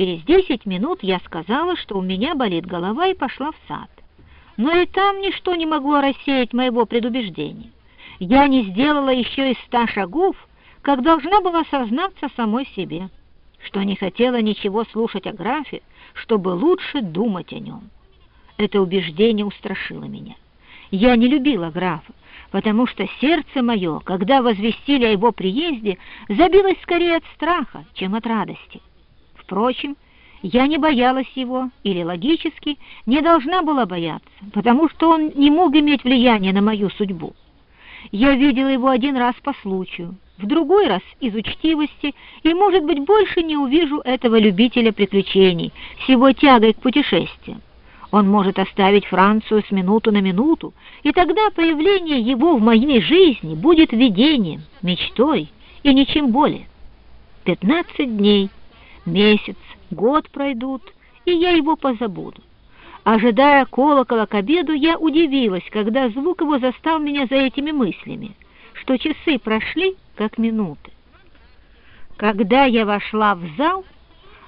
Через десять минут я сказала, что у меня болит голова, и пошла в сад. Но и там ничто не могло рассеять моего предубеждения. Я не сделала еще и ста шагов, как должна была сознаться самой себе, что не хотела ничего слушать о графе, чтобы лучше думать о нем. Это убеждение устрашило меня. Я не любила графа, потому что сердце мое, когда возвестили о его приезде, забилось скорее от страха, чем от радости. Впрочем, я не боялась его, или логически не должна была бояться, потому что он не мог иметь влияния на мою судьбу. Я видела его один раз по случаю, в другой раз из учтивости, и, может быть, больше не увижу этого любителя приключений с его тягой к путешествиям. Он может оставить Францию с минуту на минуту, и тогда появление его в моей жизни будет видением, мечтой и ничем более. Пятнадцать дней, месяц, год пройдут, и я его позабуду. Ожидая колокола к обеду, я удивилась, когда звук его застал меня за этими мыслями, что часы прошли, как минуты. Когда я вошла в зал,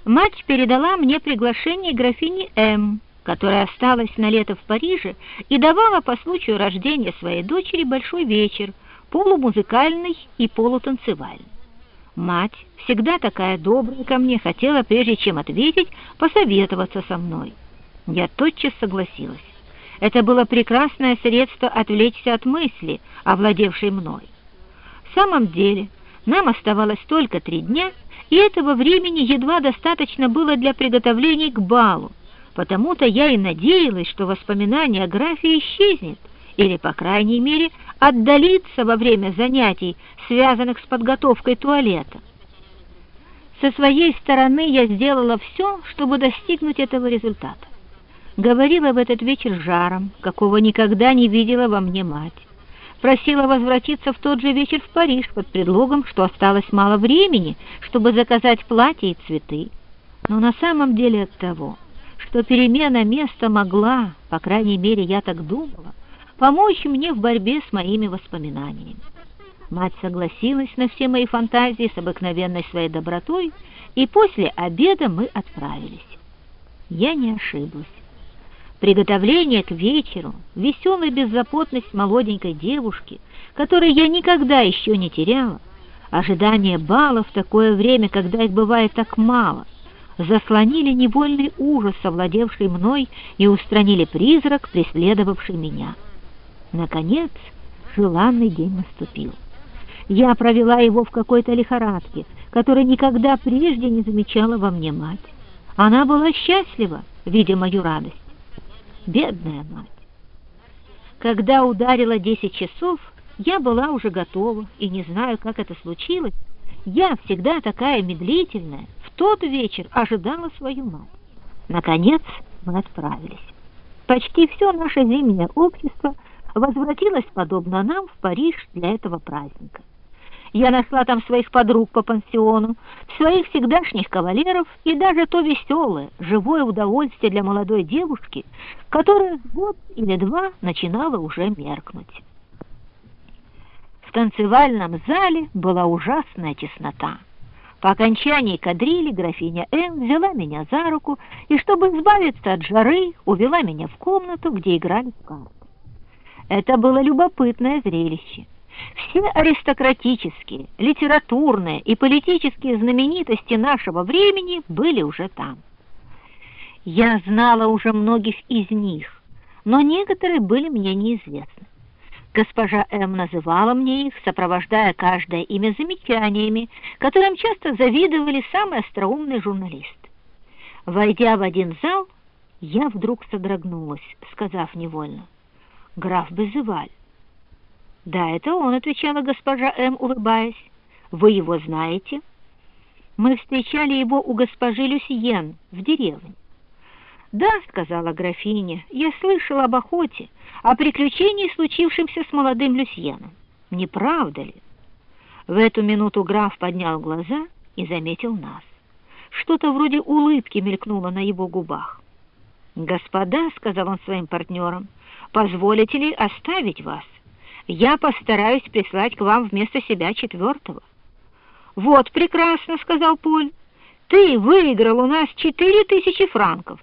мать передала мне приглашение графини М., которая осталась на лето в Париже и давала по случаю рождения своей дочери большой вечер, полумузыкальный и полутанцевальный. Мать, всегда такая добрая ко мне, хотела, прежде чем ответить, посоветоваться со мной. Я тотчас согласилась. Это было прекрасное средство отвлечься от мысли, овладевшей мной. В самом деле, нам оставалось только три дня, и этого времени едва достаточно было для приготовлений к балу, Потому-то я и надеялась, что воспоминание о графе исчезнет, или, по крайней мере, отдалится во время занятий, связанных с подготовкой туалета. Со своей стороны я сделала все, чтобы достигнуть этого результата. Говорила в этот вечер жаром, какого никогда не видела во мне мать. Просила возвратиться в тот же вечер в Париж под предлогом, что осталось мало времени, чтобы заказать платье и цветы. Но на самом деле от того что перемена места могла, по крайней мере, я так думала, помочь мне в борьбе с моими воспоминаниями. Мать согласилась на все мои фантазии с обыкновенной своей добротой, и после обеда мы отправились. Я не ошиблась. Приготовление к вечеру, веселая беззаботность молоденькой девушки, которой я никогда еще не теряла, ожидание бала в такое время, когда их бывает так мало, заслонили невольный ужас, овладевший мной, и устранили призрак, преследовавший меня. Наконец, желанный день наступил. Я провела его в какой-то лихорадке, которой никогда прежде не замечала во мне мать. Она была счастлива, видя мою радость. Бедная мать! Когда ударило десять часов, я была уже готова, и не знаю, как это случилось, я всегда такая медлительная, тот вечер ожидала свою мать. Наконец мы отправились. Почти все наше зимнее общество возвратилось, подобно нам, в Париж для этого праздника. Я нашла там своих подруг по пансиону, своих всегдашних кавалеров и даже то веселое, живое удовольствие для молодой девушки, которая год или два начинала уже меркнуть. В танцевальном зале была ужасная теснота. По окончании кадрили графиня М. взяла меня за руку и, чтобы избавиться от жары, увела меня в комнату, где играли в карты. Это было любопытное зрелище. Все аристократические, литературные и политические знаменитости нашего времени были уже там. Я знала уже многих из них, но некоторые были мне неизвестны. Госпожа М. называла мне их, сопровождая каждое имя замечаниями, которым часто завидовали самые остроумные журналисты. Войдя в один зал, я вдруг содрогнулась, сказав невольно, «Граф Безываль». «Да, это он», — отвечала госпожа М., улыбаясь. «Вы его знаете?» «Мы встречали его у госпожи Люсьен в деревне». «Да», — сказала графиня, — «я слышала об охоте, о приключении, случившемся с молодым Люсьеном. Не правда ли?» В эту минуту граф поднял глаза и заметил нас. Что-то вроде улыбки мелькнуло на его губах. «Господа», — сказал он своим партнерам, — «позволите ли оставить вас? Я постараюсь прислать к вам вместо себя четвертого». «Вот прекрасно», — сказал Поль. ты выиграл у нас четыре тысячи франков.